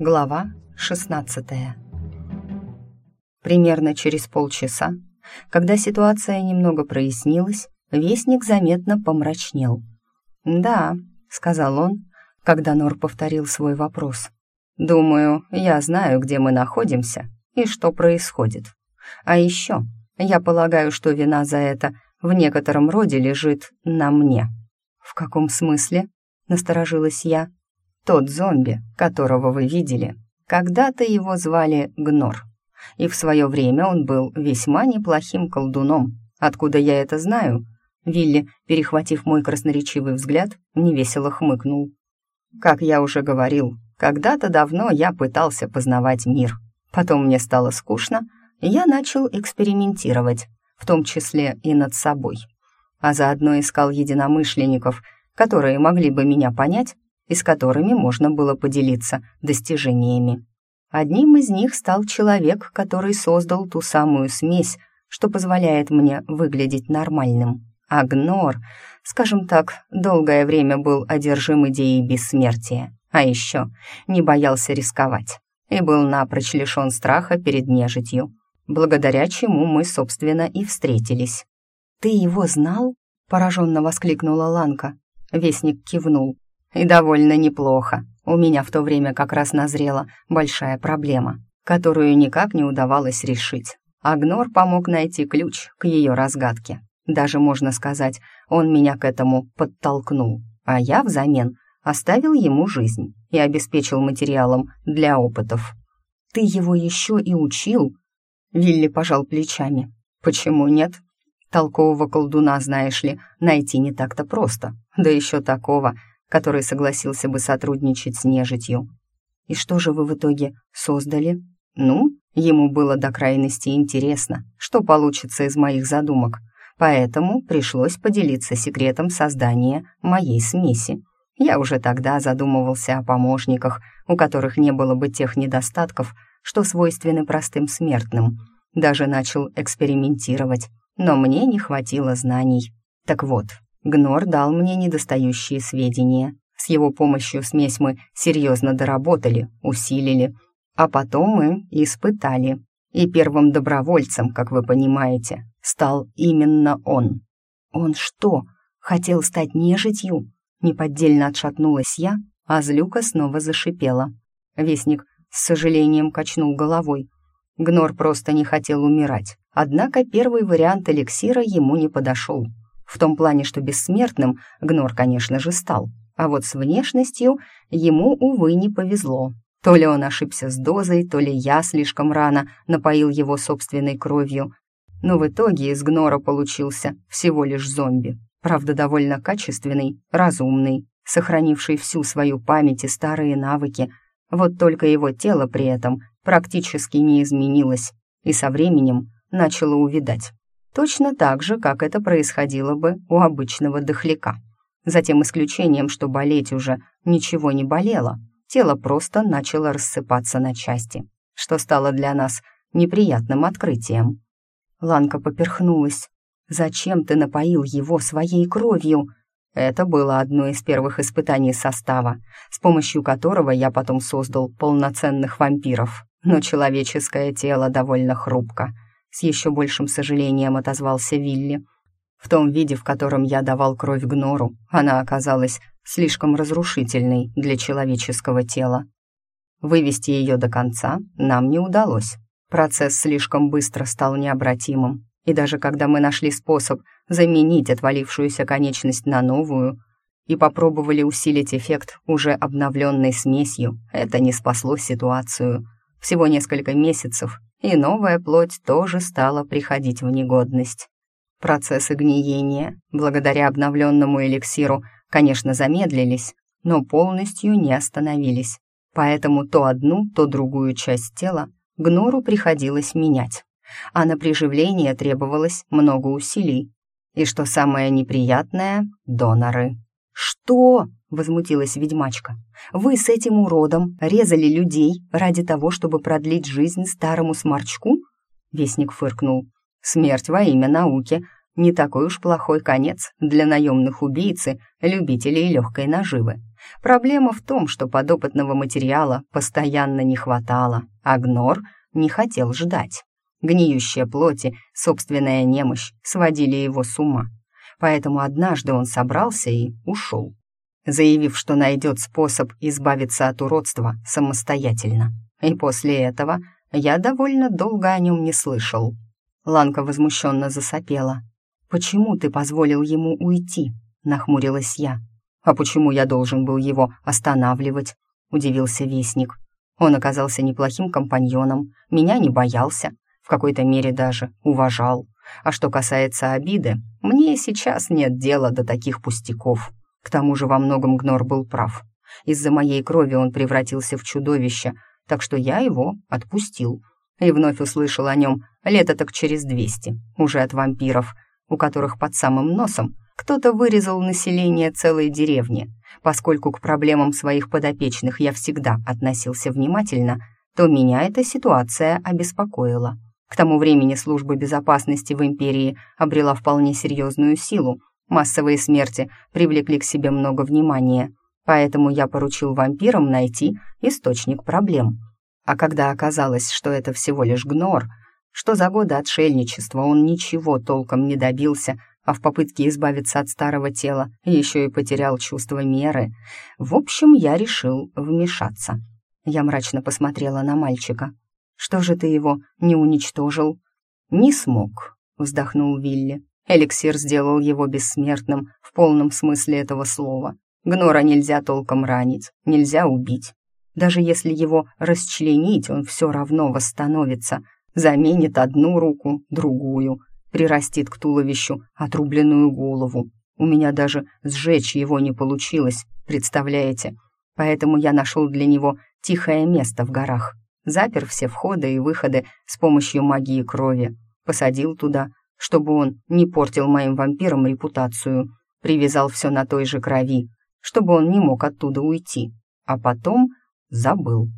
Глава 16 Примерно через полчаса, когда ситуация немного прояснилась, Вестник заметно помрачнел. «Да», — сказал он, когда Нор повторил свой вопрос. «Думаю, я знаю, где мы находимся и что происходит. А еще я полагаю, что вина за это в некотором роде лежит на мне». «В каком смысле?» — насторожилась я. «Тот зомби, которого вы видели, когда-то его звали Гнор, и в свое время он был весьма неплохим колдуном. Откуда я это знаю?» Вилли, перехватив мой красноречивый взгляд, невесело хмыкнул. «Как я уже говорил, когда-то давно я пытался познавать мир. Потом мне стало скучно, и я начал экспериментировать, в том числе и над собой. А заодно искал единомышленников, которые могли бы меня понять и с которыми можно было поделиться достижениями. Одним из них стал человек, который создал ту самую смесь, что позволяет мне выглядеть нормальным. Агнор, скажем так, долгое время был одержим идеей бессмертия, а еще не боялся рисковать и был напрочь лишен страха перед нежитью, благодаря чему мы, собственно, и встретились. «Ты его знал?» — пораженно воскликнула Ланка. Вестник кивнул. «И довольно неплохо. У меня в то время как раз назрела большая проблема, которую никак не удавалось решить. Агнор помог найти ключ к ее разгадке. Даже, можно сказать, он меня к этому подтолкнул, а я взамен оставил ему жизнь и обеспечил материалом для опытов. «Ты его еще и учил?» Вилли пожал плечами. «Почему нет? Толкового колдуна, знаешь ли, найти не так-то просто, да еще такого, который согласился бы сотрудничать с нежитью. И что же вы в итоге создали? Ну, ему было до крайности интересно, что получится из моих задумок — Поэтому пришлось поделиться секретом создания моей смеси. Я уже тогда задумывался о помощниках, у которых не было бы тех недостатков, что свойственны простым смертным. Даже начал экспериментировать, но мне не хватило знаний. Так вот, Гнор дал мне недостающие сведения. С его помощью смесь мы серьезно доработали, усилили, а потом мы испытали. И первым добровольцем, как вы понимаете, стал именно он. Он что, хотел стать нежитью? Неподдельно отшатнулась я, а злюка снова зашипела. Вестник с сожалением качнул головой. Гнор просто не хотел умирать. Однако первый вариант эликсира ему не подошел. В том плане, что бессмертным Гнор, конечно же, стал. А вот с внешностью ему, увы, не повезло. То ли он ошибся с дозой, то ли я слишком рано напоил его собственной кровью, но в итоге из Гнора получился всего лишь зомби. Правда, довольно качественный, разумный, сохранивший всю свою память и старые навыки. Вот только его тело при этом практически не изменилось и со временем начало увидать. Точно так же, как это происходило бы у обычного дохляка. За тем исключением, что болеть уже ничего не болело, тело просто начало рассыпаться на части, что стало для нас неприятным открытием. Ланка поперхнулась. «Зачем ты напоил его своей кровью?» Это было одно из первых испытаний состава, с помощью которого я потом создал полноценных вампиров. Но человеческое тело довольно хрупко. С еще большим сожалением отозвался Вилли. В том виде, в котором я давал кровь Гнору, она оказалась слишком разрушительной для человеческого тела. Вывести ее до конца нам не удалось. Процесс слишком быстро стал необратимым, и даже когда мы нашли способ заменить отвалившуюся конечность на новую и попробовали усилить эффект уже обновленной смесью, это не спасло ситуацию. Всего несколько месяцев, и новая плоть тоже стала приходить в негодность. Процессы гниения, благодаря обновленному эликсиру, конечно, замедлились, но полностью не остановились. Поэтому то одну, то другую часть тела Гнору приходилось менять, а на приживление требовалось много усилий. И что самое неприятное — доноры. «Что?» — возмутилась ведьмачка. «Вы с этим уродом резали людей ради того, чтобы продлить жизнь старому сморчку?» Вестник фыркнул. «Смерть во имя науки. не такой уж плохой конец для наемных убийцы, любителей легкой наживы. Проблема в том, что подопытного материала постоянно не хватало, а Гнор не хотел ждать. Гниющая плоти, собственная немощь сводили его с ума. Поэтому однажды он собрался и ушел, заявив, что найдет способ избавиться от уродства самостоятельно. И после этого я довольно долго о нем не слышал. Ланка возмущенно засопела. «Почему ты позволил ему уйти?» — нахмурилась я. «А почему я должен был его останавливать?» — удивился Вестник. Он оказался неплохим компаньоном, меня не боялся, в какой-то мере даже уважал. А что касается обиды, мне сейчас нет дела до таких пустяков. К тому же во многом Гнор был прав. Из-за моей крови он превратился в чудовище, так что я его отпустил. И вновь услышал о нем лето так через двести, уже от вампиров, у которых под самым носом кто-то вырезал население целой деревни. Поскольку к проблемам своих подопечных я всегда относился внимательно, то меня эта ситуация обеспокоила. К тому времени служба безопасности в империи обрела вполне серьезную силу, массовые смерти привлекли к себе много внимания, поэтому я поручил вампирам найти источник проблем. А когда оказалось, что это всего лишь гнор, что за годы отшельничества он ничего толком не добился, а в попытке избавиться от старого тела еще и потерял чувство меры, в общем, я решил вмешаться. Я мрачно посмотрела на мальчика. «Что же ты его не уничтожил?» «Не смог», — вздохнул Вилли. «Эликсир сделал его бессмертным в полном смысле этого слова. Гнора нельзя толком ранить, нельзя убить. Даже если его расчленить, он все равно восстановится, заменит одну руку, другую, прирастит к туловищу отрубленную голову. У меня даже сжечь его не получилось, представляете? Поэтому я нашел для него тихое место в горах, запер все входы и выходы с помощью магии крови, посадил туда, чтобы он не портил моим вампирам репутацию, привязал все на той же крови, чтобы он не мог оттуда уйти, а потом забыл.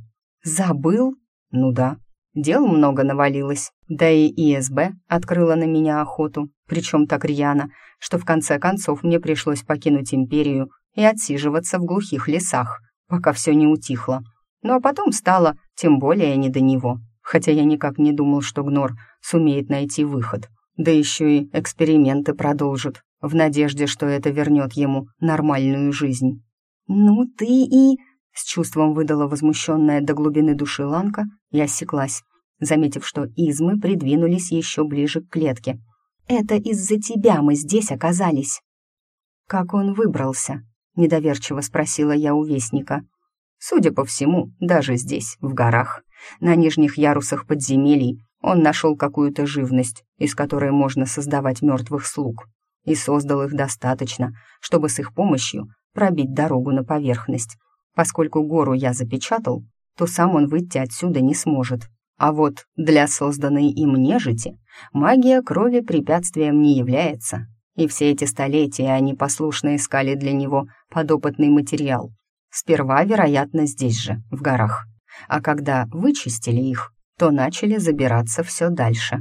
Забыл? Ну да, Дел много навалилось, да и ИСБ открыла на меня охоту, причем так рьяно, что в конце концов мне пришлось покинуть империю и отсиживаться в глухих лесах, пока все не утихло. Ну а потом стало тем более не до него, хотя я никак не думал, что Гнор сумеет найти выход. Да еще и эксперименты продолжит, в надежде, что это вернет ему нормальную жизнь. «Ну ты и...» С чувством выдала возмущенная до глубины души Ланка и осеклась, заметив, что измы придвинулись еще ближе к клетке. «Это из-за тебя мы здесь оказались». «Как он выбрался?» — недоверчиво спросила я у Вестника. «Судя по всему, даже здесь, в горах, на нижних ярусах подземелий, он нашел какую-то живность, из которой можно создавать мертвых слуг, и создал их достаточно, чтобы с их помощью пробить дорогу на поверхность. Поскольку гору я запечатал, то сам он выйти отсюда не сможет. А вот для созданной им нежити магия крови препятствием не является. И все эти столетия они послушно искали для него подопытный материал. Сперва, вероятно, здесь же, в горах. А когда вычистили их, то начали забираться все дальше.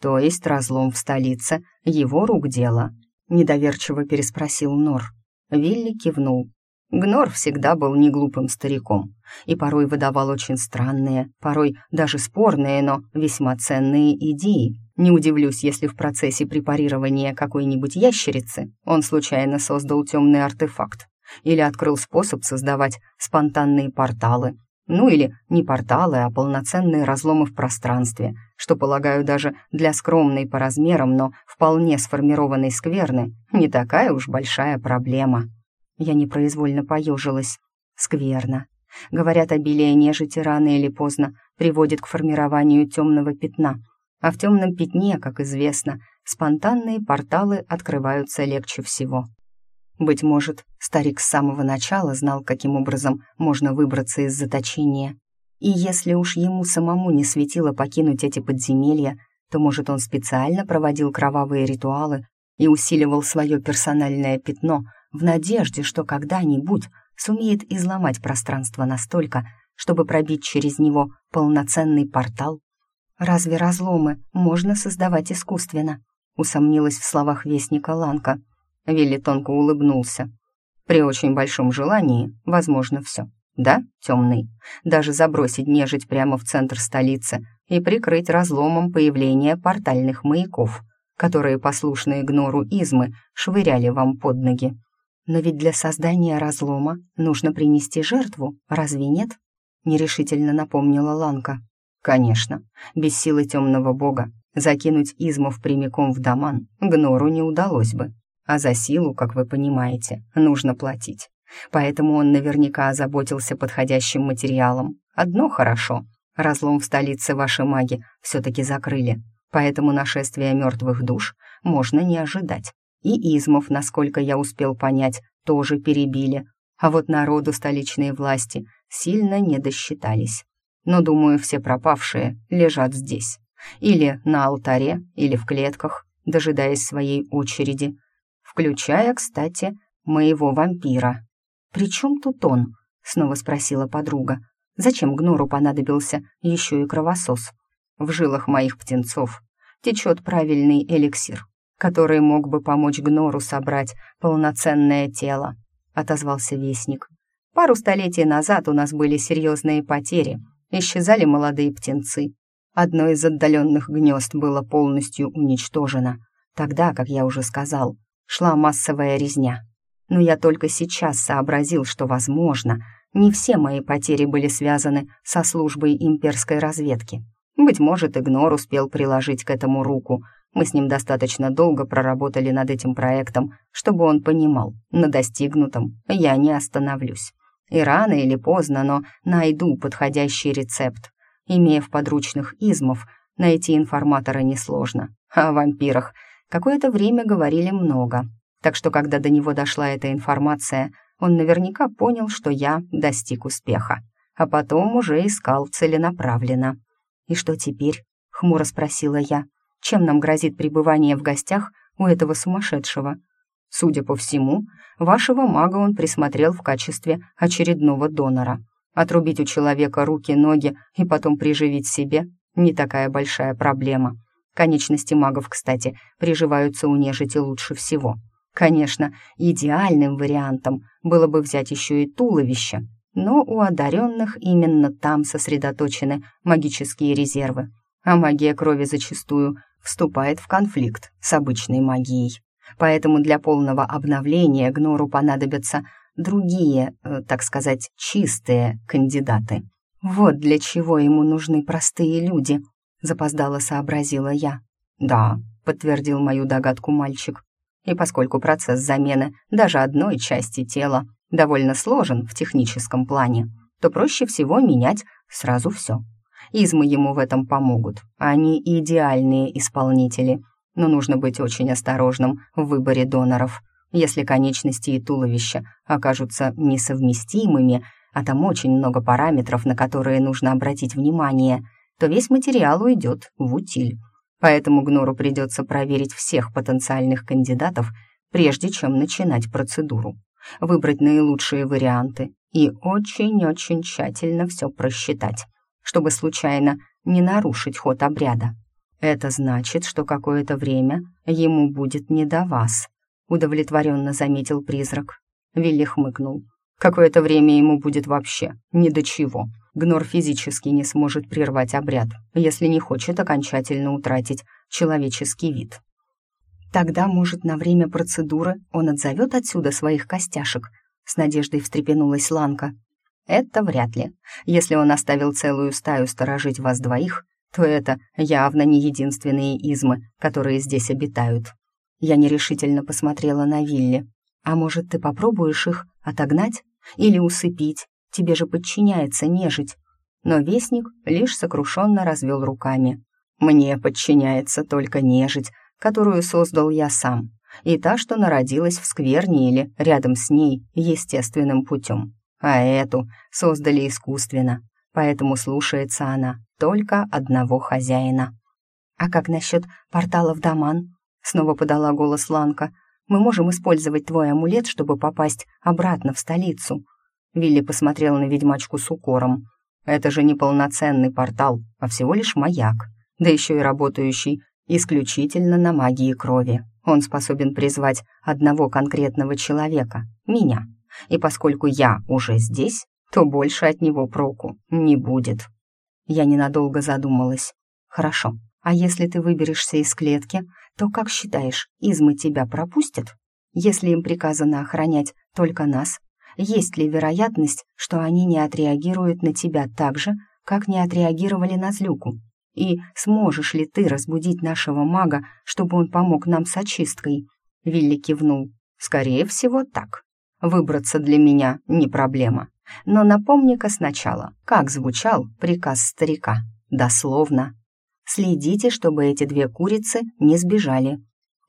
То есть разлом в столице — его рук дело. Недоверчиво переспросил Нор. Вилли кивнул. Гнор всегда был неглупым стариком и порой выдавал очень странные, порой даже спорные, но весьма ценные идеи. Не удивлюсь, если в процессе препарирования какой-нибудь ящерицы он случайно создал темный артефакт или открыл способ создавать спонтанные порталы, ну или не порталы, а полноценные разломы в пространстве, что, полагаю, даже для скромной по размерам, но вполне сформированной скверны не такая уж большая проблема. Я непроизвольно поежилась. Скверно. Говорят, обилие нежити рано или поздно приводит к формированию темного пятна. А в темном пятне, как известно, спонтанные порталы открываются легче всего. Быть может, старик с самого начала знал, каким образом можно выбраться из заточения. И если уж ему самому не светило покинуть эти подземелья, то, может, он специально проводил кровавые ритуалы и усиливал свое персональное пятно — в надежде, что когда-нибудь сумеет изломать пространство настолько, чтобы пробить через него полноценный портал. Разве разломы можно создавать искусственно? усомнилась в словах вестника Ланка. Вилли тонко улыбнулся. При очень большом желании возможно все. Да, темный. Даже забросить нежить прямо в центр столицы и прикрыть разломом появление портальных маяков, которые послушные гнору измы швыряли вам под ноги. Но ведь для создания разлома нужно принести жертву, разве нет? Нерешительно напомнила Ланка. Конечно, без силы темного бога закинуть измов прямиком в доман Гнору не удалось бы. А за силу, как вы понимаете, нужно платить. Поэтому он наверняка озаботился подходящим материалом. Одно хорошо. Разлом в столице ваши маги все-таки закрыли. Поэтому нашествие мертвых душ можно не ожидать. И измов, насколько я успел понять, тоже перебили. А вот народу столичные власти сильно не досчитались. Но, думаю, все пропавшие лежат здесь. Или на алтаре, или в клетках, дожидаясь своей очереди. Включая, кстати, моего вампира. «При чем тут он?» — снова спросила подруга. «Зачем Гнору понадобился еще и кровосос? В жилах моих птенцов течет правильный эликсир, который мог бы помочь Гнору собрать полноценное тело», — отозвался Вестник. «Пару столетий назад у нас были серьезные потери, исчезали молодые птенцы. Одно из отдаленных гнезд было полностью уничтожено. Тогда, как я уже сказал, шла массовая резня но я только сейчас сообразил, что, возможно, не все мои потери были связаны со службой имперской разведки. Быть может, Игнор успел приложить к этому руку. Мы с ним достаточно долго проработали над этим проектом, чтобы он понимал, на достигнутом я не остановлюсь. И рано или поздно, но найду подходящий рецепт. Имея в подручных измов, найти информатора несложно. О вампирах какое-то время говорили много, так что, когда до него дошла эта информация, он наверняка понял, что я достиг успеха, а потом уже искал целенаправленно. «И что теперь?» — хмуро спросила я. «Чем нам грозит пребывание в гостях у этого сумасшедшего?» Судя по всему, вашего мага он присмотрел в качестве очередного донора. Отрубить у человека руки, ноги и потом приживить себе — не такая большая проблема. Конечности магов, кстати, приживаются у нежити лучше всего. Конечно, идеальным вариантом было бы взять еще и туловище, но у одаренных именно там сосредоточены магические резервы, а магия крови зачастую вступает в конфликт с обычной магией. Поэтому для полного обновления Гнору понадобятся другие, э, так сказать, чистые кандидаты. Вот для чего ему нужны простые люди, запоздало сообразила я. Да, подтвердил мою догадку мальчик. И поскольку процесс замены даже одной части тела довольно сложен в техническом плане, то проще всего менять сразу все. Измы ему в этом помогут. Они идеальные исполнители, но нужно быть очень осторожным в выборе доноров. Если конечности и туловища окажутся несовместимыми, а там очень много параметров, на которые нужно обратить внимание, то весь материал уйдет в утиль поэтому Гнору придется проверить всех потенциальных кандидатов, прежде чем начинать процедуру, выбрать наилучшие варианты и очень-очень тщательно все просчитать, чтобы случайно не нарушить ход обряда. Это значит, что какое-то время ему будет не до вас, удовлетворенно заметил призрак. Вилли хмыкнул. Какое-то время ему будет вообще ни до чего. Гнор физически не сможет прервать обряд, если не хочет окончательно утратить человеческий вид. Тогда, может, на время процедуры он отзовет отсюда своих костяшек? С надеждой встрепенулась Ланка. Это вряд ли. Если он оставил целую стаю сторожить вас двоих, то это явно не единственные измы, которые здесь обитают. Я нерешительно посмотрела на Вилли. А может, ты попробуешь их отогнать? Или усыпить, тебе же подчиняется нежить. Но вестник лишь сокрушенно развел руками. Мне подчиняется только нежить, которую создал я сам, и та, что народилась в скверне или рядом с ней естественным путем. А эту создали искусственно, поэтому слушается она только одного хозяина. «А как насчет портала в Даман?» — снова подала голос Ланка. Мы можем использовать твой амулет, чтобы попасть обратно в столицу». Вилли посмотрел на ведьмачку с укором. «Это же не полноценный портал, а всего лишь маяк, да еще и работающий исключительно на магии крови. Он способен призвать одного конкретного человека, меня. И поскольку я уже здесь, то больше от него проку не будет. Я ненадолго задумалась. Хорошо, а если ты выберешься из клетки, то, как считаешь, измы тебя пропустят? Если им приказано охранять только нас, есть ли вероятность, что они не отреагируют на тебя так же, как не отреагировали на злюку? И сможешь ли ты разбудить нашего мага, чтобы он помог нам с очисткой?» Вилли кивнул. «Скорее всего, так. Выбраться для меня не проблема. Но напомни-ка сначала, как звучал приказ старика. Дословно. Следите, чтобы эти две курицы не сбежали.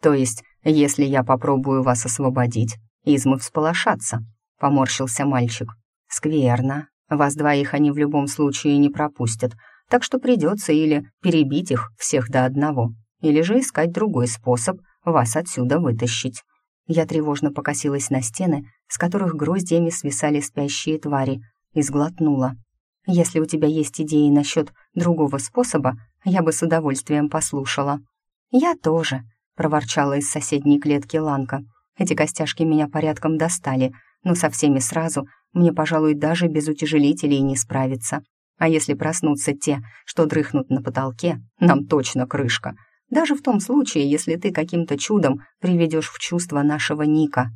То есть, если я попробую вас освободить, измы всполошатся», — поморщился мальчик. «Скверно. Вас двоих они в любом случае не пропустят, так что придется или перебить их всех до одного, или же искать другой способ вас отсюда вытащить. Я тревожно покосилась на стены, с которых гроздьями свисали спящие твари, и сглотнула. «Если у тебя есть идеи насчет другого способа, я бы с удовольствием послушала». «Я тоже», — проворчала из соседней клетки Ланка. «Эти костяшки меня порядком достали, но со всеми сразу мне, пожалуй, даже без утяжелителей не справиться. А если проснутся те, что дрыхнут на потолке, нам точно крышка. Даже в том случае, если ты каким-то чудом приведешь в чувство нашего Ника.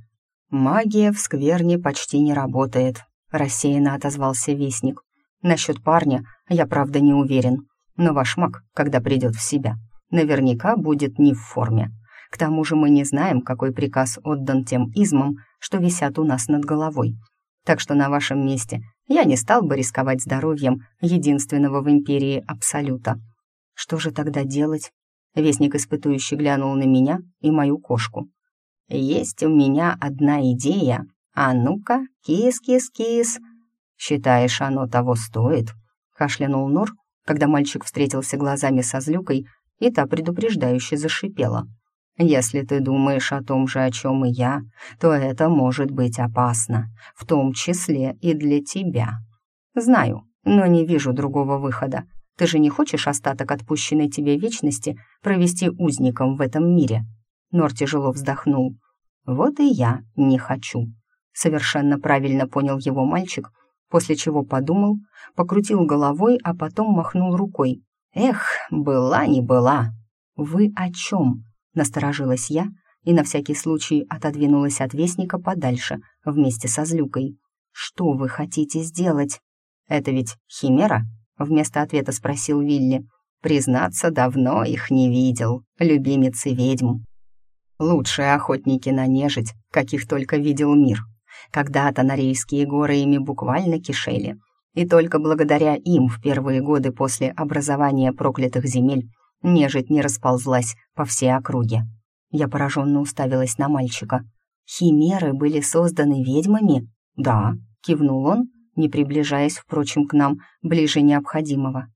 Магия в скверне почти не работает, рассеянно отозвался Вестник. Насчет парня я, правда, не уверен. Но ваш маг, когда придет в себя, наверняка будет не в форме. К тому же мы не знаем, какой приказ отдан тем измам, что висят у нас над головой. Так что на вашем месте я не стал бы рисковать здоровьем единственного в империи Абсолюта. Что же тогда делать? Вестник испытующий глянул на меня и мою кошку. «Есть у меня одна идея. А ну-ка, кис-кис-кис!» «Считаешь, оно того стоит?» — кашлянул Нор, когда мальчик встретился глазами со злюкой, и та предупреждающе зашипела. Если ты думаешь о том же, о чем и я, то это может быть опасно, в том числе и для тебя. Знаю, но не вижу другого выхода. Ты же не хочешь остаток отпущенной тебе вечности провести узником в этом мире?» Нор тяжело вздохнул. «Вот и я не хочу». Совершенно правильно понял его мальчик, после чего подумал, покрутил головой, а потом махнул рукой. «Эх, была не была». «Вы о чем?» Насторожилась я и на всякий случай отодвинулась от вестника подальше вместе со злюкой. «Что вы хотите сделать?» «Это ведь химера?» — вместо ответа спросил Вилли. «Признаться, давно их не видел, любимицы ведьм. Лучшие охотники на нежить, каких только видел мир. Когда-то Норейские горы ими буквально кишели. И только благодаря им в первые годы после образования проклятых земель Нежить не расползлась по всей округе. Я пораженно уставилась на мальчика. «Химеры были созданы ведьмами?» «Да», — кивнул он, не приближаясь, впрочем, к нам ближе необходимого.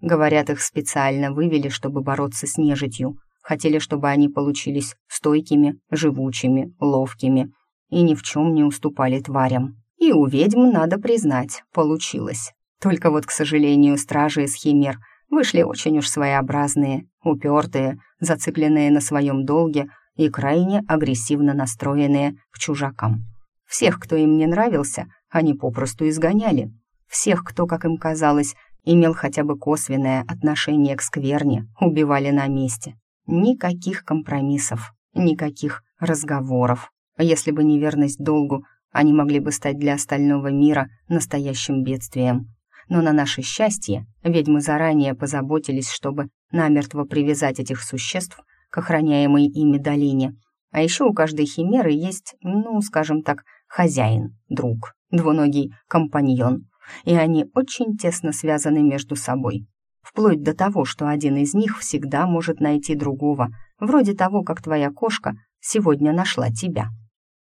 Говорят, их специально вывели, чтобы бороться с нежитью. Хотели, чтобы они получились стойкими, живучими, ловкими и ни в чем не уступали тварям. И у ведьм, надо признать, получилось. Только вот, к сожалению, стражи из химер вышли очень уж своеобразные, упертые, зацикленные на своем долге и крайне агрессивно настроенные к чужакам. Всех, кто им не нравился, они попросту изгоняли. Всех, кто, как им казалось, имел хотя бы косвенное отношение к скверне, убивали на месте. Никаких компромиссов, никаких разговоров. Если бы не верность долгу, они могли бы стать для остального мира настоящим бедствием но на наше счастье ведьмы заранее позаботились, чтобы намертво привязать этих существ к охраняемой ими долине. А еще у каждой химеры есть, ну, скажем так, хозяин, друг, двуногий компаньон, и они очень тесно связаны между собой. Вплоть до того, что один из них всегда может найти другого, вроде того, как твоя кошка сегодня нашла тебя.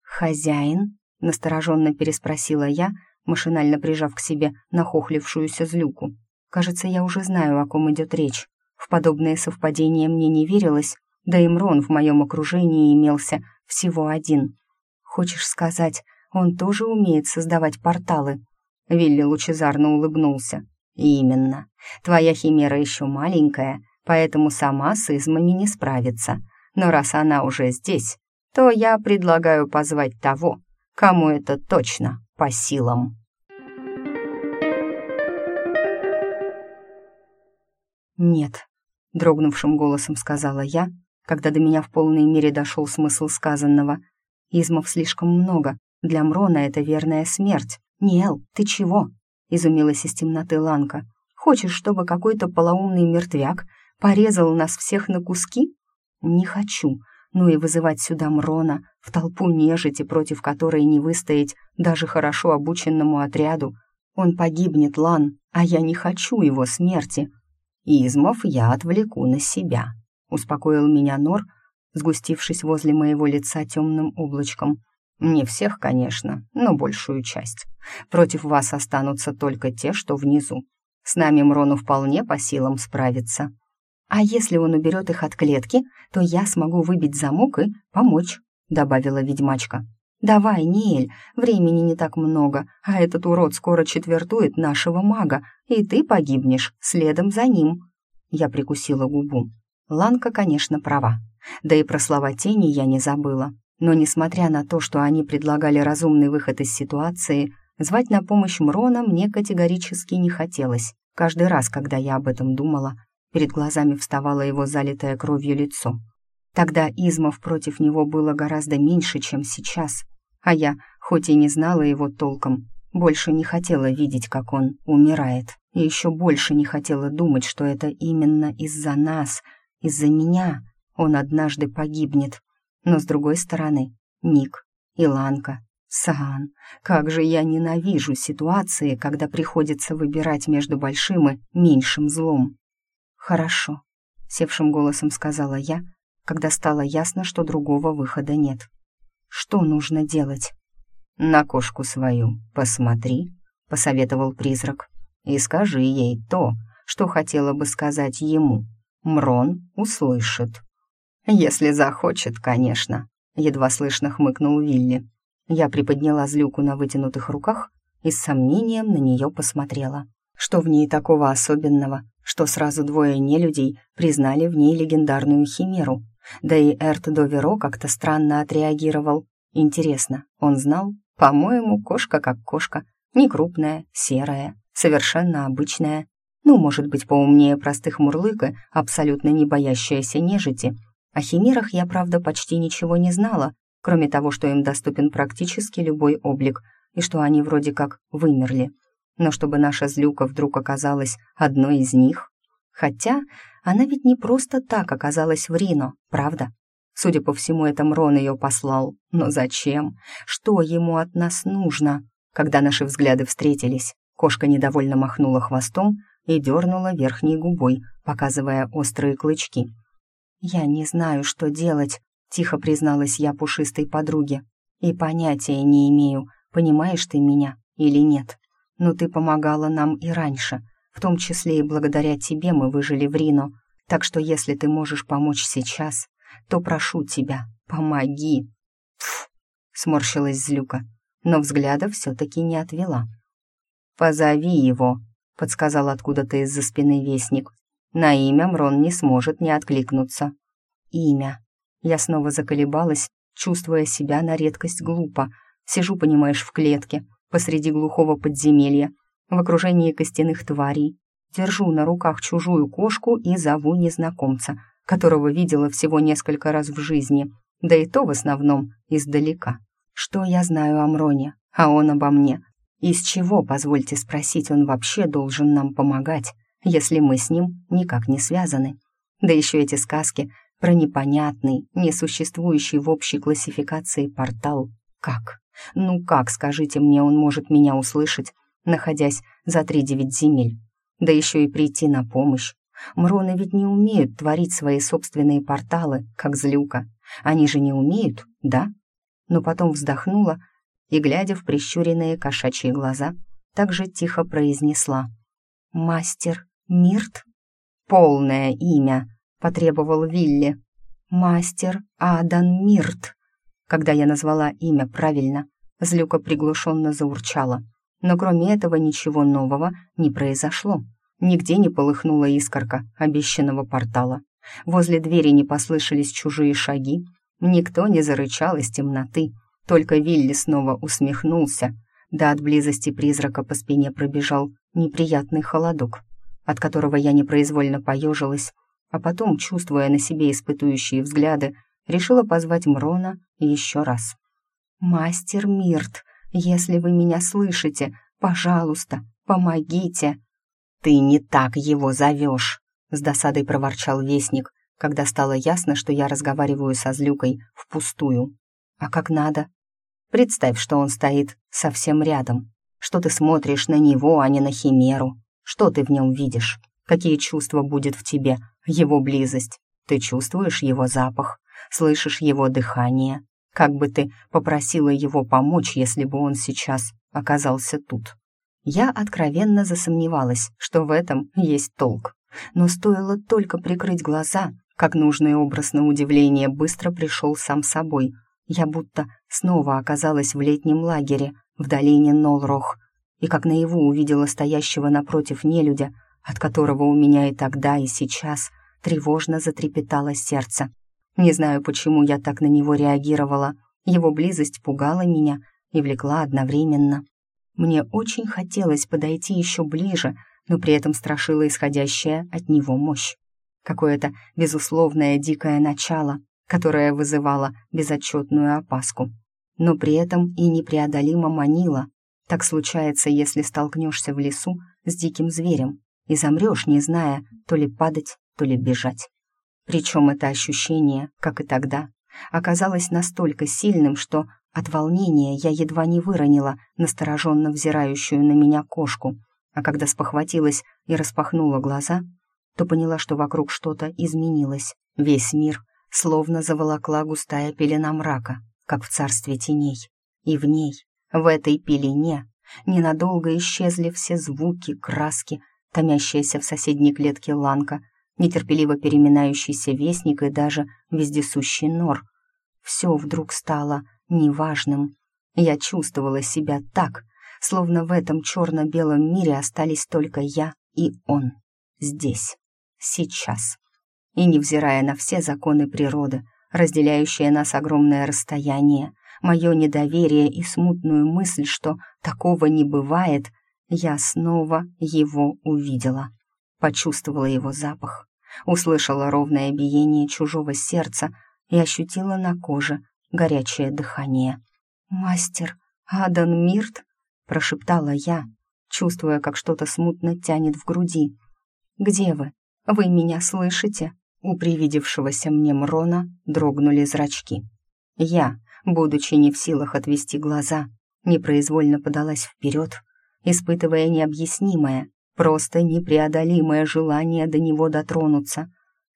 «Хозяин?» — настороженно переспросила я, машинально прижав к себе нахохлившуюся злюку. Кажется, я уже знаю, о ком идет речь. В подобные совпадения мне не верилось, да и Мрон в моем окружении имелся всего один. Хочешь сказать, он тоже умеет создавать порталы? Вилли лучезарно улыбнулся. «Именно. Твоя химера еще маленькая, поэтому сама с измами не справится. Но раз она уже здесь, то я предлагаю позвать того, кому это точно по силам. «Нет», — дрогнувшим голосом сказала я, когда до меня в полной мере дошел смысл сказанного. «Измов слишком много. Для Мрона это верная смерть. Нел, ты чего?» — изумилась из темноты Ланка. «Хочешь, чтобы какой-то полоумный мертвяк порезал нас всех на куски?» «Не хочу. Ну и вызывать сюда Мрона, в толпу нежити, против которой не выстоять даже хорошо обученному отряду. Он погибнет, Лан, а я не хочу его смерти. Измов я отвлеку на себя», — успокоил меня Нор, сгустившись возле моего лица темным облачком. «Не всех, конечно, но большую часть. Против вас останутся только те, что внизу. С нами Мрону вполне по силам справиться». «А если он уберет их от клетки, то я смогу выбить замок и помочь», — добавила ведьмачка. «Давай, Ниэль, времени не так много, а этот урод скоро четвертует нашего мага, и ты погибнешь следом за ним». Я прикусила губу. Ланка, конечно, права. Да и про слова тени я не забыла. Но, несмотря на то, что они предлагали разумный выход из ситуации, звать на помощь Мрона мне категорически не хотелось. Каждый раз, когда я об этом думала, перед глазами вставало его залитое кровью лицо. Тогда измов против него было гораздо меньше, чем сейчас а я, хоть и не знала его толком, больше не хотела видеть, как он умирает, и еще больше не хотела думать, что это именно из-за нас, из-за меня он однажды погибнет. Но с другой стороны, Ник, Иланка, Саан, как же я ненавижу ситуации, когда приходится выбирать между большим и меньшим злом. «Хорошо», — севшим голосом сказала я, когда стало ясно, что другого выхода нет. Что нужно делать? «На кошку свою посмотри», — посоветовал призрак, «и скажи ей то, что хотела бы сказать ему. Мрон услышит». «Если захочет, конечно», — едва слышно хмыкнул Вилли. Я приподняла злюку на вытянутых руках и с сомнением на нее посмотрела. Что в ней такого особенного, что сразу двое нелюдей признали в ней легендарную химеру? Да и Эрт Доверо как-то странно отреагировал. Интересно, он знал? По-моему, кошка как кошка. Не крупная, серая, совершенно обычная. Ну, может быть, поумнее простых мурлыка, абсолютно не боящаяся нежити. О химерах я, правда, почти ничего не знала, кроме того, что им доступен практически любой облик, и что они вроде как вымерли. Но чтобы наша злюка вдруг оказалась одной из них... Хотя она ведь не просто так оказалась в Рино, правда? Судя по всему, это Мрон ее послал. Но зачем? Что ему от нас нужно? Когда наши взгляды встретились, кошка недовольно махнула хвостом и дернула верхней губой, показывая острые клычки. «Я не знаю, что делать», — тихо призналась я пушистой подруге. «И понятия не имею, понимаешь ты меня или нет. Но ты помогала нам и раньше, в том числе и благодаря тебе мы выжили в Рино. Так что если ты можешь помочь сейчас, то прошу тебя, помоги». «Тьф!» — сморщилась Злюка, но взгляда все-таки не отвела. «Позови его», — подсказал откуда-то из-за спины вестник. «На имя Мрон не сможет не откликнуться». «Имя». Я снова заколебалась, чувствуя себя на редкость глупо. Сижу, понимаешь, в клетке, посреди глухого подземелья, в окружении костяных тварей. Держу на руках чужую кошку и зову незнакомца, которого видела всего несколько раз в жизни, да и то в основном издалека. Что я знаю о Мроне, а он обо мне? Из чего, позвольте спросить, он вообще должен нам помогать, если мы с ним никак не связаны? Да еще эти сказки про непонятный, несуществующий в общей классификации портал. Как? Ну как, скажите мне, он может меня услышать, находясь за три девять земель? Да еще и прийти на помощь. Мроны ведь не умеют творить свои собственные порталы, как злюка. Они же не умеют, да? Но потом вздохнула и, глядя в прищуренные кошачьи глаза, так же тихо произнесла. «Мастер Мирт?» «Полное имя», — потребовал Вилли. «Мастер Адан Мирт». Когда я назвала имя правильно, Злюка приглушенно заурчала. Но кроме этого ничего нового не произошло. Нигде не полыхнула искорка обещанного портала. Возле двери не послышались чужие шаги. Никто не зарычал из темноты. Только Вилли снова усмехнулся. Да от близости призрака по спине пробежал неприятный холодок, от которого я непроизвольно поежилась, а потом, чувствуя на себе испытующие взгляды, решила позвать Мрона еще раз. «Мастер Мирт, если вы меня слышите, пожалуйста, помогите!» «Ты не так его зовешь!» — с досадой проворчал Вестник, когда стало ясно, что я разговариваю со Злюкой впустую. «А как надо?» «Представь, что он стоит совсем рядом, что ты смотришь на него, а не на Химеру. Что ты в нем видишь? Какие чувства будет в тебе его близость? Ты чувствуешь его запах, слышишь его дыхание. Как бы ты попросила его помочь, если бы он сейчас оказался тут?» Я откровенно засомневалась, что в этом есть толк. Но стоило только прикрыть глаза, как нужный образ на удивление быстро пришел сам собой. Я будто снова оказалась в летнем лагере в долине Нолрох, и как наяву увидела стоящего напротив нелюдя, от которого у меня и тогда, и сейчас тревожно затрепетало сердце. Не знаю, почему я так на него реагировала. Его близость пугала меня и влекла одновременно. Мне очень хотелось подойти еще ближе, но при этом страшила исходящая от него мощь. Какое-то безусловное дикое начало, которое вызывало безотчетную опаску, но при этом и непреодолимо манило. Так случается, если столкнешься в лесу с диким зверем и замрешь, не зная, то ли падать, то ли бежать. Причем это ощущение, как и тогда, оказалось настолько сильным, что от волнения я едва не выронила настороженно взирающую на меня кошку, а когда спохватилась и распахнула глаза, то поняла, что вокруг что-то изменилось. Весь мир словно заволокла густая пелена мрака, как в царстве теней. И в ней, в этой пелене, ненадолго исчезли все звуки, краски, томящаяся в соседней клетке ланка, нетерпеливо переминающийся вестник и даже вездесущий нор. Все вдруг стало неважным. Я чувствовала себя так, словно в этом черно-белом мире остались только я и он. Здесь, сейчас. И невзирая на все законы природы, разделяющие нас огромное расстояние, мое недоверие и смутную мысль, что такого не бывает, я снова его увидела. Почувствовала его запах, услышала ровное биение чужого сердца и ощутила на коже горячее дыхание. «Мастер Адан Мирт?» — прошептала я, чувствуя, как что-то смутно тянет в груди. «Где вы? Вы меня слышите?» У привидевшегося мне Мрона дрогнули зрачки. Я, будучи не в силах отвести глаза, непроизвольно подалась вперед, испытывая необъяснимое, просто непреодолимое желание до него дотронуться.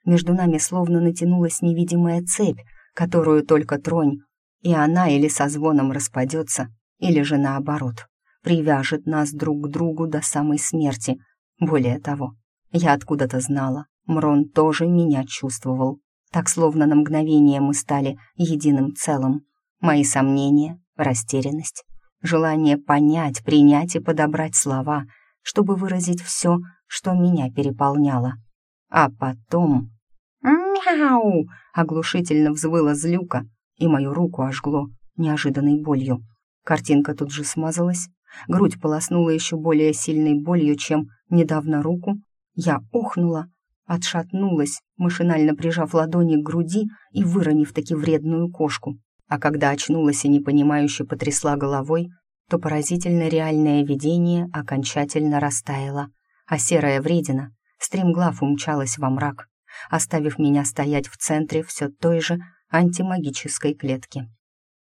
Между нами словно натянулась невидимая цепь, которую только тронь, и она или со звоном распадется, или же наоборот, привяжет нас друг к другу до самой смерти. Более того, я откуда-то знала, Мрон тоже меня чувствовал. Так словно на мгновение мы стали единым целым. Мои сомнения, растерянность, желание понять, принять и подобрать слова, чтобы выразить все, что меня переполняло. А потом «Мяу!» — оглушительно взвыла злюка, и мою руку ожгло неожиданной болью. Картинка тут же смазалась, грудь полоснула еще более сильной болью, чем недавно руку. Я охнула, отшатнулась, машинально прижав ладони к груди и выронив таки вредную кошку. А когда очнулась и непонимающе потрясла головой, то поразительно реальное видение окончательно растаяло, а серая вредина стремглав умчалась во мрак, оставив меня стоять в центре все той же антимагической клетки.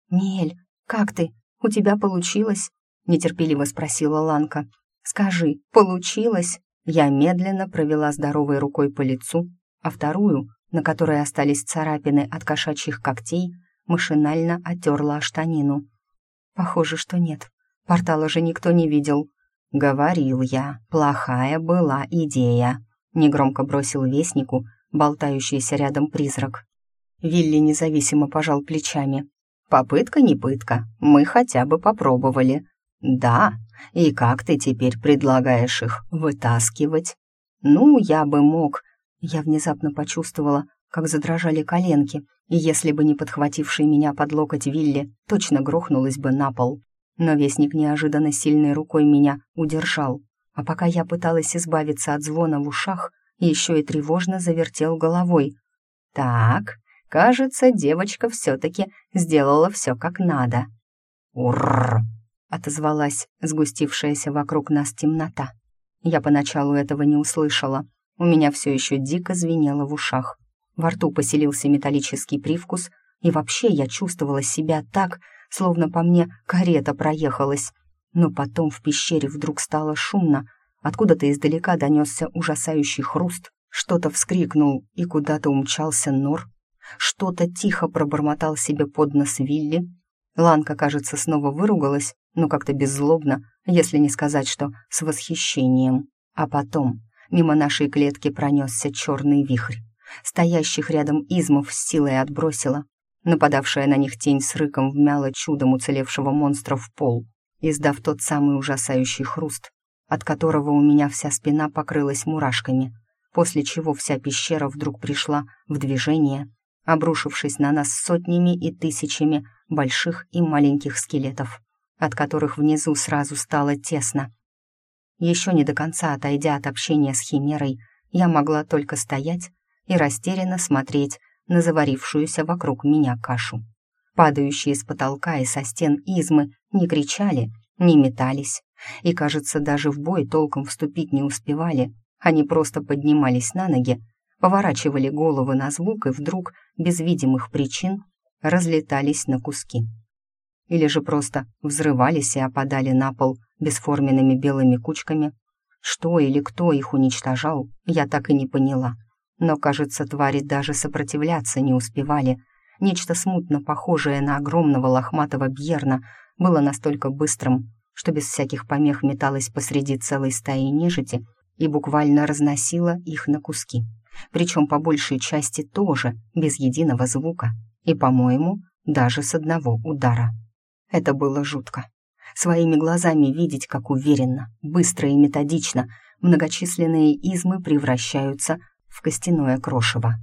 «Нель, как ты? У тебя получилось?» — нетерпеливо спросила Ланка. «Скажи, получилось?» Я медленно провела здоровой рукой по лицу, а вторую, на которой остались царапины от кошачьих когтей, машинально оттерла штанину. «Похоже, что нет. Портала же никто не видел». «Говорил я, плохая была идея», — негромко бросил вестнику, болтающийся рядом призрак. Вилли независимо пожал плечами. «Попытка не пытка, мы хотя бы попробовали». «Да, и как ты теперь предлагаешь их вытаскивать?» Ну, я бы мог. Я внезапно почувствовала, как задрожали коленки, и если бы не подхвативший меня под локоть Вилли, точно грохнулась бы на пол. Но вестник неожиданно сильной рукой меня удержал, а пока я пыталась избавиться от звона в ушах, еще и тревожно завертел головой. «Так, кажется, девочка все-таки сделала все как надо». «Урррр!» — отозвалась сгустившаяся вокруг нас темнота. Я поначалу этого не услышала. У меня все еще дико звенело в ушах. Во рту поселился металлический привкус, и вообще я чувствовала себя так, словно по мне карета проехалась. Но потом в пещере вдруг стало шумно, откуда-то издалека донесся ужасающий хруст, что-то вскрикнул и куда-то умчался нор, что-то тихо пробормотал себе под нос Вилли. Ланка, кажется, снова выругалась, но как-то беззлобно, если не сказать, что с восхищением. А потом мимо нашей клетки пронесся черный вихрь. Стоящих рядом измов с силой отбросила. Нападавшая на них тень с рыком вмяла чудом уцелевшего монстра в пол, издав тот самый ужасающий хруст, от которого у меня вся спина покрылась мурашками, после чего вся пещера вдруг пришла в движение, обрушившись на нас сотнями и тысячами больших и маленьких скелетов, от которых внизу сразу стало тесно. Еще не до конца отойдя от общения с Химерой, я могла только стоять и растерянно смотреть на заварившуюся вокруг меня кашу. Падающие с потолка и со стен измы не кричали, не метались, и, кажется, даже в бой толком вступить не успевали. Они просто поднимались на ноги, поворачивали головы на звук и вдруг, без видимых причин, разлетались на куски. Или же просто взрывались и опадали на пол бесформенными белыми кучками. Что или кто их уничтожал, я так и не поняла — но, кажется, твари даже сопротивляться не успевали. Нечто смутно похожее на огромного лохматого бьерна было настолько быстрым, что без всяких помех металось посреди целой стаи нежити и буквально разносило их на куски. Причем по большей части тоже, без единого звука. И, по-моему, даже с одного удара. Это было жутко. Своими глазами видеть, как уверенно, быстро и методично многочисленные измы превращаются в костяное крошево.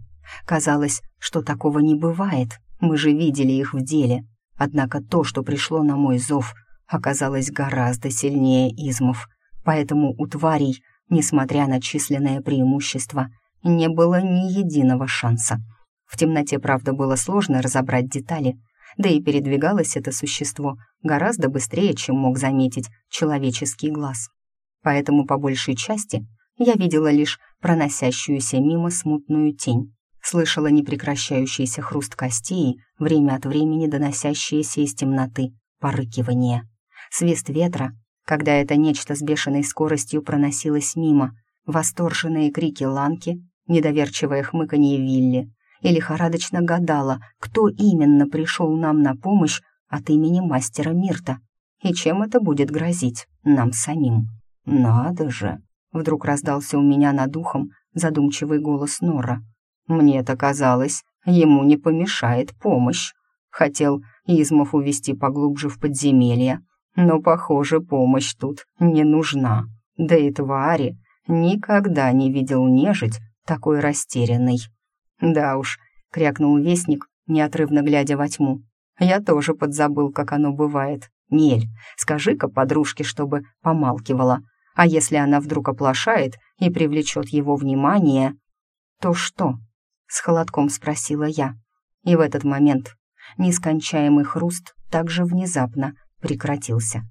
Казалось, что такого не бывает, мы же видели их в деле. Однако то, что пришло на мой зов, оказалось гораздо сильнее измов, поэтому у тварей, несмотря на численное преимущество, не было ни единого шанса. В темноте, правда, было сложно разобрать детали, да и передвигалось это существо гораздо быстрее, чем мог заметить человеческий глаз. Поэтому, по большей части, я видела лишь проносящуюся мимо смутную тень, слышала непрекращающийся хруст костей, время от времени доносящиеся из темноты порыкивание, свист ветра, когда это нечто с бешеной скоростью проносилось мимо, восторженные крики Ланки, недоверчивое хмыканье Вилли, и лихорадочно гадала, кто именно пришел нам на помощь от имени мастера Мирта, и чем это будет грозить нам самим. «Надо же!» Вдруг раздался у меня над ухом задумчивый голос Нора. Мне-то казалось, ему не помешает помощь. Хотел Измов увести поглубже в подземелье, но, похоже, помощь тут не нужна. Да и твари никогда не видел нежить такой растерянной. «Да уж», — крякнул вестник, неотрывно глядя во тьму. «Я тоже подзабыл, как оно бывает. Нель, скажи-ка подружке, чтобы помалкивала, а если она вдруг оплошает и привлечет его внимание, то что? С холодком спросила я. И в этот момент нескончаемый хруст также внезапно прекратился.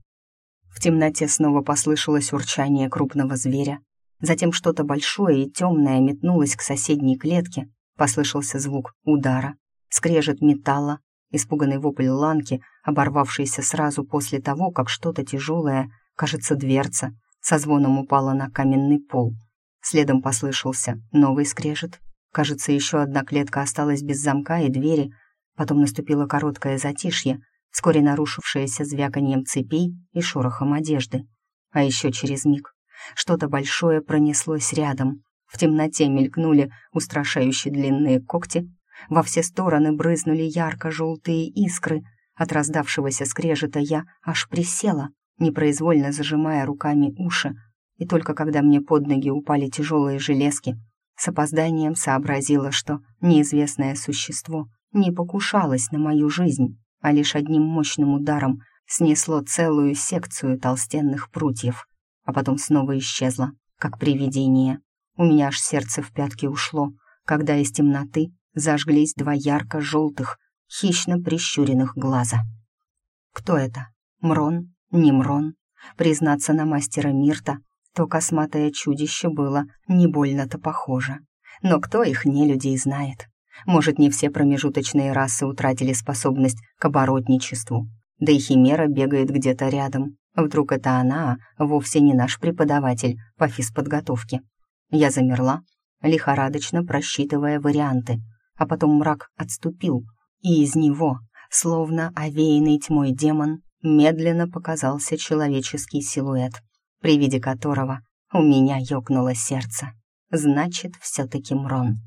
В темноте снова послышалось урчание крупного зверя. Затем что-то большое и темное метнулось к соседней клетке. Послышался звук удара, скрежет металла, испуганный вопль ланки, оборвавшийся сразу после того, как что-то тяжелое, кажется, дверца, со звоном упала на каменный пол. Следом послышался новый скрежет. Кажется, еще одна клетка осталась без замка и двери. Потом наступило короткое затишье, вскоре нарушившееся звяканием цепей и шорохом одежды. А еще через миг что-то большое пронеслось рядом. В темноте мелькнули устрашающие длинные когти. Во все стороны брызнули ярко-желтые искры. От раздавшегося скрежета я аж присела, непроизвольно зажимая руками уши. и только когда мне под ноги упали тяжелые железки, с опозданием сообразила, что неизвестное существо не покушалось на мою жизнь, а лишь одним мощным ударом снесло целую секцию толстенных прутьев, а потом снова исчезло, как привидение. У меня аж сердце в пятки ушло, когда из темноты зажглись два ярко-желтых, хищно прищуренных глаза. Кто это? Мрон? Не Мрон? Признаться на мастера Мирта, то косматое чудище было не больно-то похоже. Но кто их не людей знает? Может, не все промежуточные расы утратили способность к оборотничеству. Да и Химера бегает где-то рядом. Вдруг это она, а вовсе не наш преподаватель по физподготовке. Я замерла, лихорадочно просчитывая варианты, а потом мрак отступил, и из него, словно овеянный тьмой демон, медленно показался человеческий силуэт, при виде которого у меня ёкнуло сердце. Значит, все-таки Мрон.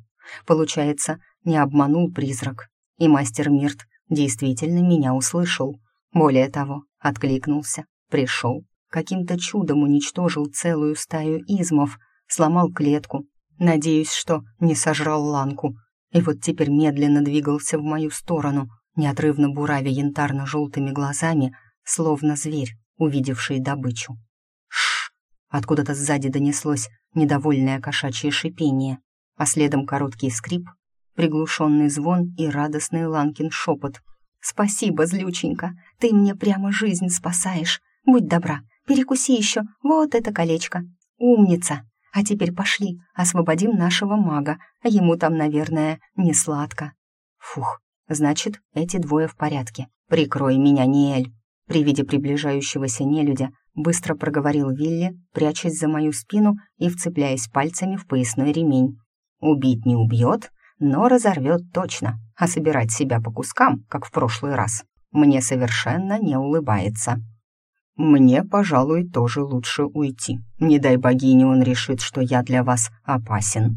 Получается, не обманул призрак, и мастер Мирт действительно меня услышал. Более того, откликнулся, пришел, каким-то чудом уничтожил целую стаю измов, сломал клетку, надеюсь, что не сожрал ланку, и вот теперь медленно двигался в мою сторону, неотрывно буравя янтарно-желтыми глазами, словно зверь, увидевший добычу. Шш! Откуда-то сзади донеслось недовольное кошачье шипение, а следом короткий скрип, приглушенный звон и радостный Ланкин шепот. «Спасибо, злюченька, ты мне прямо жизнь спасаешь. Будь добра, перекуси еще вот это колечко. Умница! А теперь пошли, освободим нашего мага, а ему там, наверное, не сладко». Фух, значит, эти двое в порядке. Прикрой меня, Ниэль. При виде приближающегося нелюдя быстро проговорил Вилли, прячась за мою спину и вцепляясь пальцами в поясной ремень. «Убить не убьет, но разорвет точно, а собирать себя по кускам, как в прошлый раз, мне совершенно не улыбается». «Мне, пожалуй, тоже лучше уйти. Не дай богине, он решит, что я для вас опасен».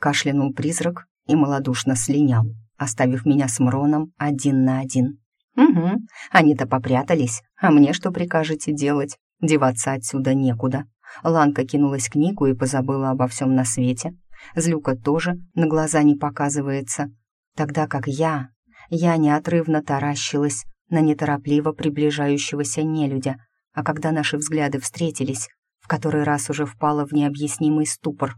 Кашлянул призрак и малодушно слинял, оставив меня с Мроном один на один. «Угу, они-то попрятались, а мне что прикажете делать? Деваться отсюда некуда». Ланка кинулась к Нику и позабыла обо всем на свете. Злюка тоже на глаза не показывается. Тогда как я, я неотрывно таращилась на неторопливо приближающегося нелюдя, а когда наши взгляды встретились, в который раз уже впала в необъяснимый ступор,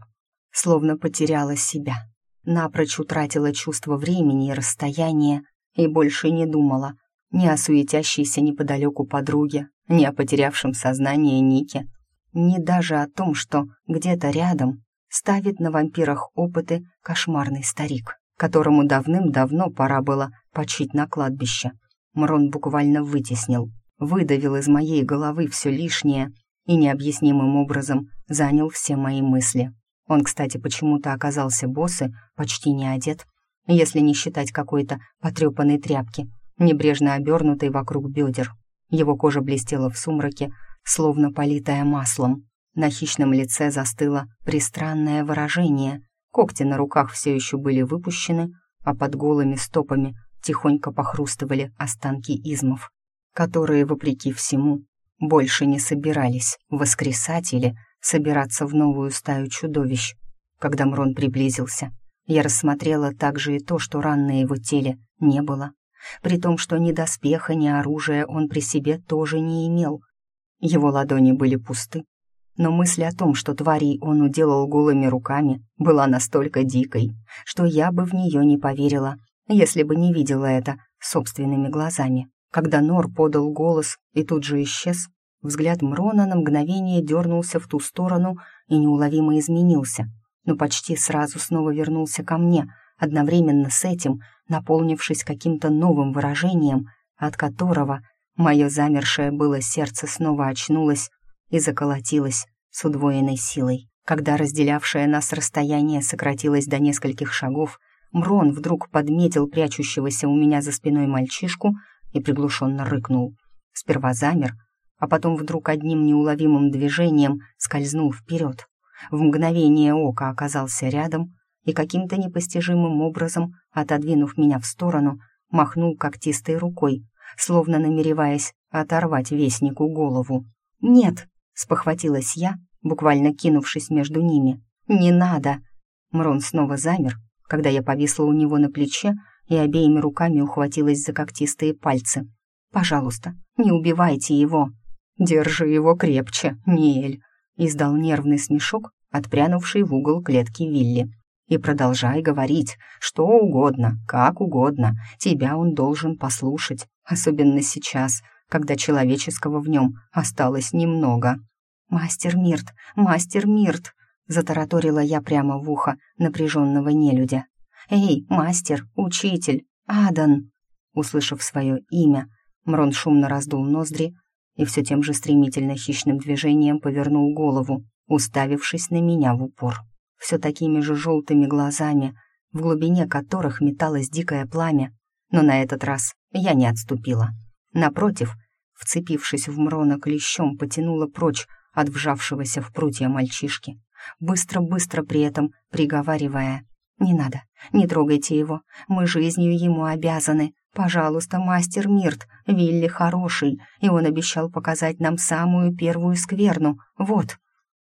словно потеряла себя, напрочь утратила чувство времени и расстояния и больше не думала ни о суетящейся неподалеку подруге, ни о потерявшем сознание Нике, ни даже о том, что где-то рядом ставит на вампирах опыты кошмарный старик, которому давным-давно пора было почить на кладбище. Мрон буквально вытеснил, выдавил из моей головы все лишнее и необъяснимым образом занял все мои мысли. Он, кстати, почему-то оказался боссы, почти не одет, если не считать какой-то потрепанной тряпки — небрежно обернутый вокруг бедер. Его кожа блестела в сумраке, словно политая маслом. На хищном лице застыло пристранное выражение. Когти на руках все еще были выпущены, а под голыми стопами тихонько похрустывали останки измов, которые, вопреки всему, больше не собирались воскресать или собираться в новую стаю чудовищ. Когда Мрон приблизился, я рассмотрела также и то, что ран на его теле не было при том, что ни доспеха, ни оружия он при себе тоже не имел. Его ладони были пусты, но мысль о том, что тварей он уделал голыми руками, была настолько дикой, что я бы в нее не поверила, если бы не видела это собственными глазами. Когда Нор подал голос и тут же исчез, взгляд Мрона на мгновение дернулся в ту сторону и неуловимо изменился, но почти сразу снова вернулся ко мне, одновременно с этим наполнившись каким-то новым выражением, от которого мое замершее было сердце снова очнулось и заколотилось с удвоенной силой. Когда разделявшее нас расстояние сократилось до нескольких шагов, Мрон вдруг подметил прячущегося у меня за спиной мальчишку и приглушенно рыкнул. Сперва замер, а потом вдруг одним неуловимым движением скользнул вперед. В мгновение ока оказался рядом и каким-то непостижимым образом, отодвинув меня в сторону, махнул когтистой рукой, словно намереваясь оторвать вестнику голову. «Нет!» — спохватилась я буквально кинувшись между ними. «Не надо!» Мрон снова замер, когда я повисла у него на плече и обеими руками ухватилась за когтистые пальцы. «Пожалуйста, не убивайте его!» «Держи его крепче, Ниэль!» издал нервный смешок, отпрянувший в угол клетки Вилли. «И продолжай говорить, что угодно, как угодно, тебя он должен послушать, особенно сейчас, когда человеческого в нем осталось немного». «Мастер Мирт, мастер Мирт!» затараторила я прямо в ухо напряженного нелюдя. «Эй, мастер, учитель, Адан!» Услышав свое имя, Мрон шумно раздул ноздри и все тем же стремительно хищным движением повернул голову, уставившись на меня в упор. Все такими же желтыми глазами, в глубине которых металось дикое пламя, но на этот раз я не отступила. Напротив, вцепившись в Мрона клещом, потянула прочь от вжавшегося в прутья мальчишки, быстро-быстро при этом приговаривая «Не надо, не трогайте его, мы жизнью ему обязаны, «Пожалуйста, мастер Мирт, Вилли хороший, и он обещал показать нам самую первую скверну. Вот».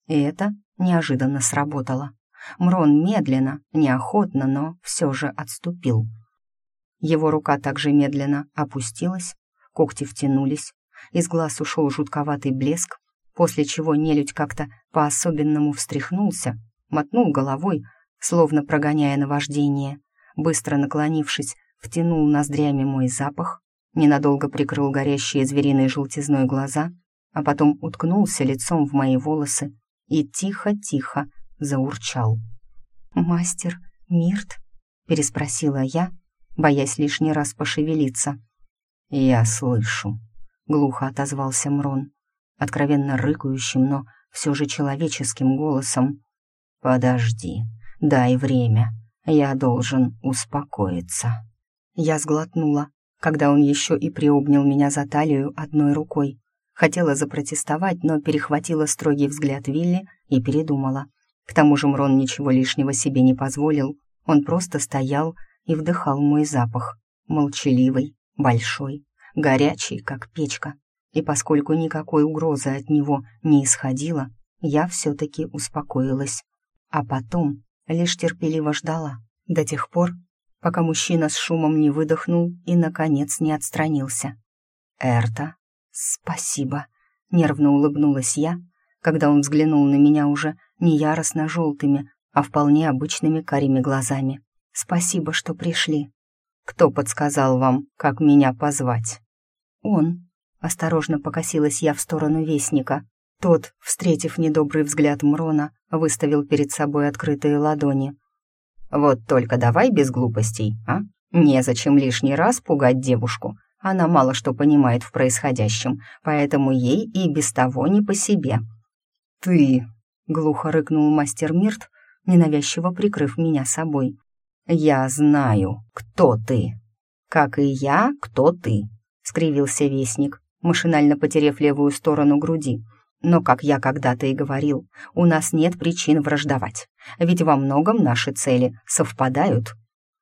И это неожиданно сработало. Мрон медленно, неохотно, но все же отступил. Его рука также медленно опустилась, когти втянулись, из глаз ушел жутковатый блеск, после чего нелюдь как-то по-особенному встряхнулся, мотнул головой, словно прогоняя наваждение, быстро наклонившись, втянул ноздрями мой запах, ненадолго прикрыл горящие звериной желтизной глаза, а потом уткнулся лицом в мои волосы и тихо-тихо заурчал. «Мастер Мирт?» — переспросила я, боясь лишний раз пошевелиться. «Я слышу», — глухо отозвался Мрон, откровенно рыкающим, но все же человеческим голосом. «Подожди, дай время, я должен успокоиться». Я сглотнула, когда он еще и приобнял меня за талию одной рукой. Хотела запротестовать, но перехватила строгий взгляд Вилли и передумала. К тому же Мрон ничего лишнего себе не позволил. Он просто стоял и вдыхал мой запах. Молчаливый, большой, горячий, как печка. И поскольку никакой угрозы от него не исходило, я все-таки успокоилась. А потом лишь терпеливо ждала, до тех пор, пока мужчина с шумом не выдохнул и, наконец, не отстранился. «Эрта, спасибо», — нервно улыбнулась я, когда он взглянул на меня уже не яростно желтыми, а вполне обычными карими глазами. «Спасибо, что пришли». «Кто подсказал вам, как меня позвать?» «Он», — осторожно покосилась я в сторону вестника. Тот, встретив недобрый взгляд Мрона, выставил перед собой открытые ладони. Вот только давай без глупостей, а? Незачем лишний раз пугать девушку. Она мало что понимает в происходящем, поэтому ей и без того не по себе. «Ты!» — глухо рыкнул мастер Мирт, ненавязчиво прикрыв меня собой. «Я знаю, кто ты!» «Как и я, кто ты!» — скривился вестник, машинально потерев левую сторону груди — но, как я когда-то и говорил, у нас нет причин враждовать, ведь во многом наши цели совпадают.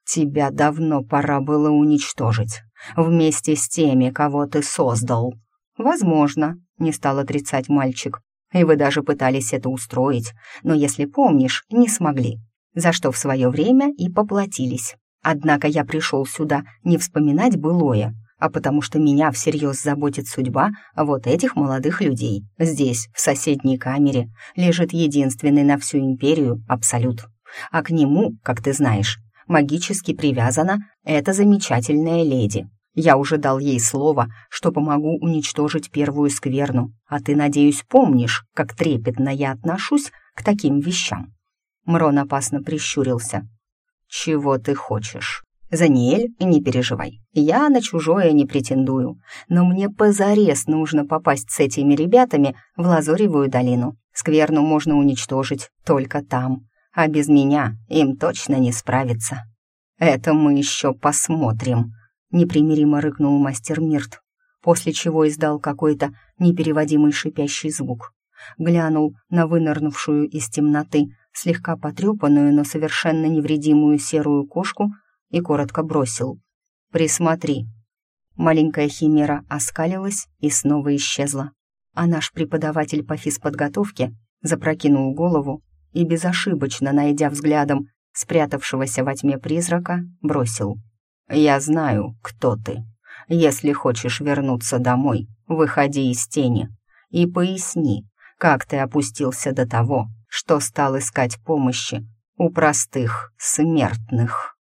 Тебя давно пора было уничтожить, вместе с теми, кого ты создал. Возможно, не стал отрицать мальчик, и вы даже пытались это устроить, но, если помнишь, не смогли, за что в свое время и поплатились. Однако я пришел сюда не вспоминать былое, а потому что меня всерьез заботит судьба вот этих молодых людей. Здесь, в соседней камере, лежит единственный на всю империю Абсолют. А к нему, как ты знаешь, магически привязана эта замечательная леди. Я уже дал ей слово, что помогу уничтожить первую скверну, а ты, надеюсь, помнишь, как трепетно я отношусь к таким вещам». Мрон опасно прищурился. «Чего ты хочешь?» «Заниэль, не переживай, я на чужое не претендую, но мне позарез нужно попасть с этими ребятами в Лазоревую долину. Скверну можно уничтожить только там, а без меня им точно не справиться». «Это мы еще посмотрим», — непримиримо рыкнул мастер Мирт, после чего издал какой-то непереводимый шипящий звук. Глянул на вынырнувшую из темноты, слегка потрепанную, но совершенно невредимую серую кошку — и коротко бросил. «Присмотри». Маленькая химера оскалилась и снова исчезла. А наш преподаватель по физподготовке запрокинул голову и, безошибочно найдя взглядом спрятавшегося во тьме призрака, бросил. «Я знаю, кто ты. Если хочешь вернуться домой, выходи из тени и поясни, как ты опустился до того, что стал искать помощи у простых смертных».